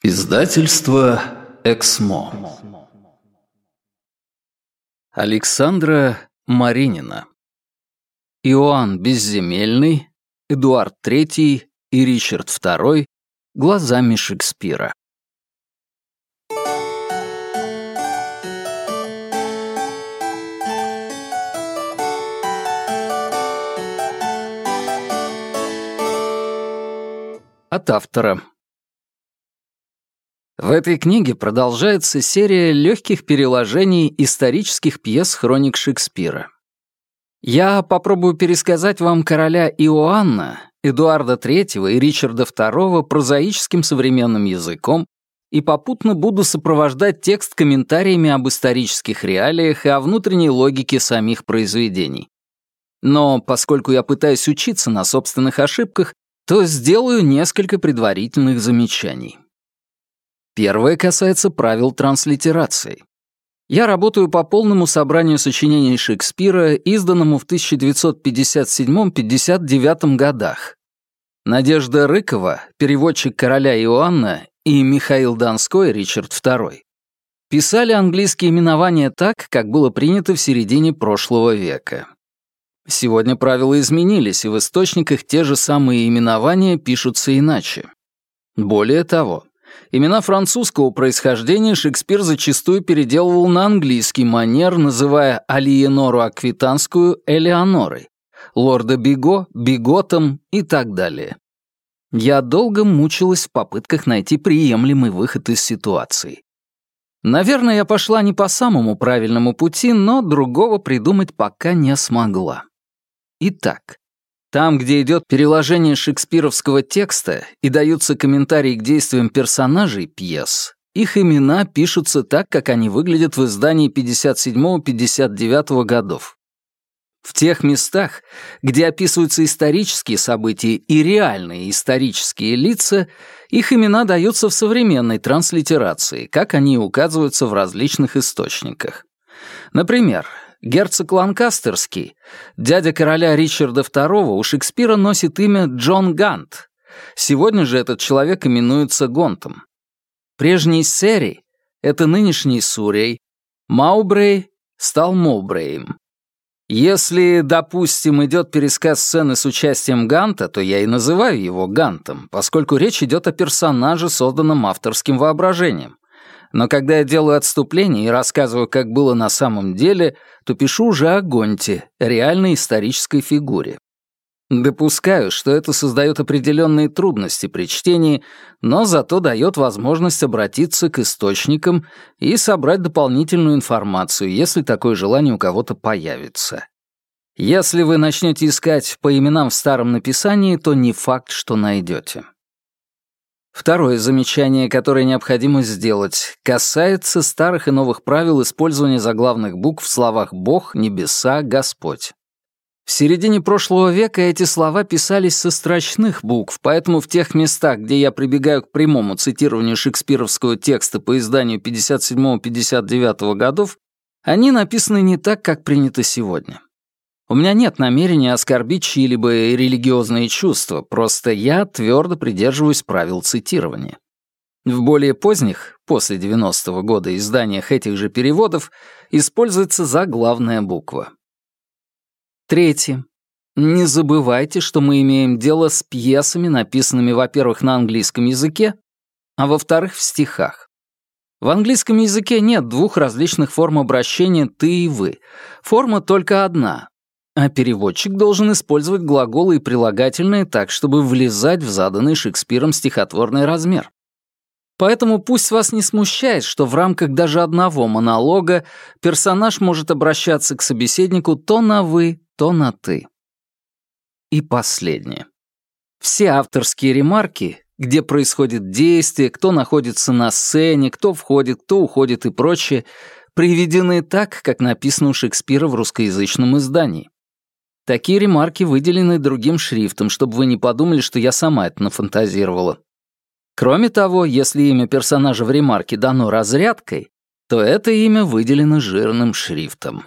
Издательство «Эксмо». Александра Маринина. Иоанн Безземельный, Эдуард III и Ричард II глазами Шекспира. От автора. В этой книге продолжается серия легких переложений исторических пьес хроник Шекспира. Я попробую пересказать вам короля Иоанна, Эдуарда III и Ричарда II прозаическим современным языком и попутно буду сопровождать текст комментариями об исторических реалиях и о внутренней логике самих произведений. Но поскольку я пытаюсь учиться на собственных ошибках, то сделаю несколько предварительных замечаний. Первое касается правил транслитерации. Я работаю по полному собранию сочинений Шекспира, изданному в 1957-59 годах. Надежда Рыкова, переводчик короля Иоанна, и Михаил Донской, Ричард II, писали английские именования так, как было принято в середине прошлого века. Сегодня правила изменились, и в источниках те же самые именования пишутся иначе. Более того, Имена французского происхождения Шекспир зачастую переделывал на английский манер, называя Алиенору Аквитанскую Элеонорой, лорда Биго — Биготом и так далее. Я долго мучилась в попытках найти приемлемый выход из ситуации. Наверное, я пошла не по самому правильному пути, но другого придумать пока не смогла. Итак, там, где идет переложение шекспировского текста и даются комментарии к действиям персонажей пьес, их имена пишутся так, как они выглядят в издании 57-59 годов. В тех местах, где описываются исторические события и реальные исторические лица, их имена даются в современной транслитерации, как они указываются в различных источниках. Например, герцог Ланкастерский, дядя короля Ричарда II, у Шекспира носит имя Джон Гант. Сегодня же этот человек именуется Гонтом. Прежний Сери — это нынешний Сурей, Маубрей стал Моубреем. Если, допустим, идет пересказ сцены с участием Ганта, то я и называю его Гантом, поскольку речь идет о персонаже, созданном авторским воображением. Но когда я делаю отступление и рассказываю, как было на самом деле, то пишу уже о Гонте, реальной исторической фигуре. Допускаю, что это создает определенные трудности при чтении, но зато дает возможность обратиться к источникам и собрать дополнительную информацию, если такое желание у кого-то появится. Если вы начнете искать по именам в старом написании, то не факт, что найдете. Второе замечание, которое необходимо сделать, касается старых и новых правил использования заглавных букв в словах «Бог», «Небеса», «Господь». В середине прошлого века эти слова писались со строчных букв, поэтому в тех местах, где я прибегаю к прямому цитированию шекспировского текста по изданию 57-59 годов, они написаны не так, как принято сегодня. У меня нет намерения оскорбить чьи-либо религиозные чувства, просто я твердо придерживаюсь правил цитирования. В более поздних, после 90-го года, изданиях этих же переводов используется заглавная буква. Третье. Не забывайте, что мы имеем дело с пьесами, написанными, во-первых, на английском языке, а во-вторых, в стихах. В английском языке нет двух различных форм обращения «ты» и «вы». Форма только одна а переводчик должен использовать глаголы и прилагательные так, чтобы влезать в заданный Шекспиром стихотворный размер. Поэтому пусть вас не смущает, что в рамках даже одного монолога персонаж может обращаться к собеседнику то на «вы», то на «ты». И последнее. Все авторские ремарки, где происходит действие, кто находится на сцене, кто входит, кто уходит и прочее, приведены так, как написано у Шекспира в русскоязычном издании. Такие ремарки выделены другим шрифтом, чтобы вы не подумали, что я сама это нафантазировала. Кроме того, если имя персонажа в ремарке дано разрядкой, то это имя выделено жирным шрифтом.